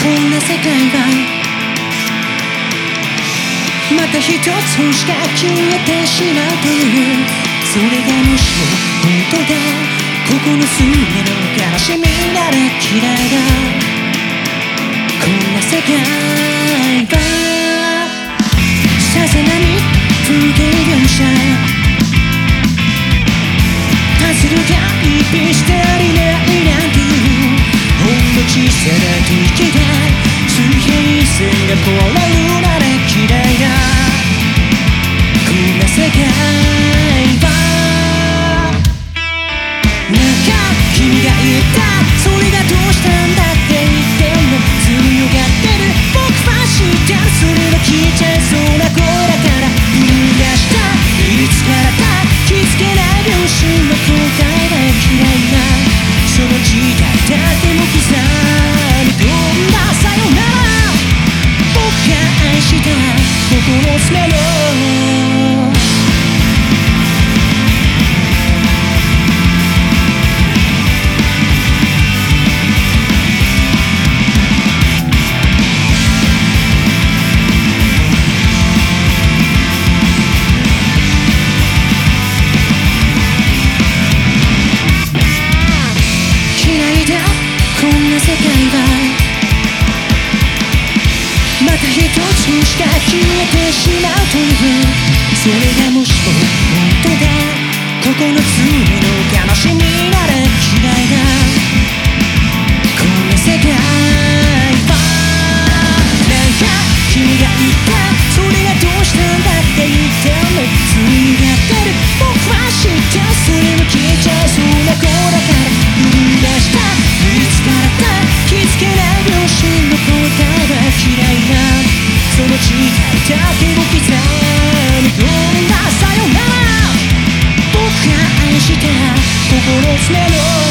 こんな世界がまた一つしか消えてしまうているそれがもし本当だ。ここの隅の悲しみなら嫌いだこんな世界が。さざ波不景描写パズルが一品してありないな小さな時が水平線が壊れしこも心詰めの消えてしまうというそれがもしも本当だ。ここの罪の悲しみなら嫌いだ先んださよな。ら僕が愛した心つめの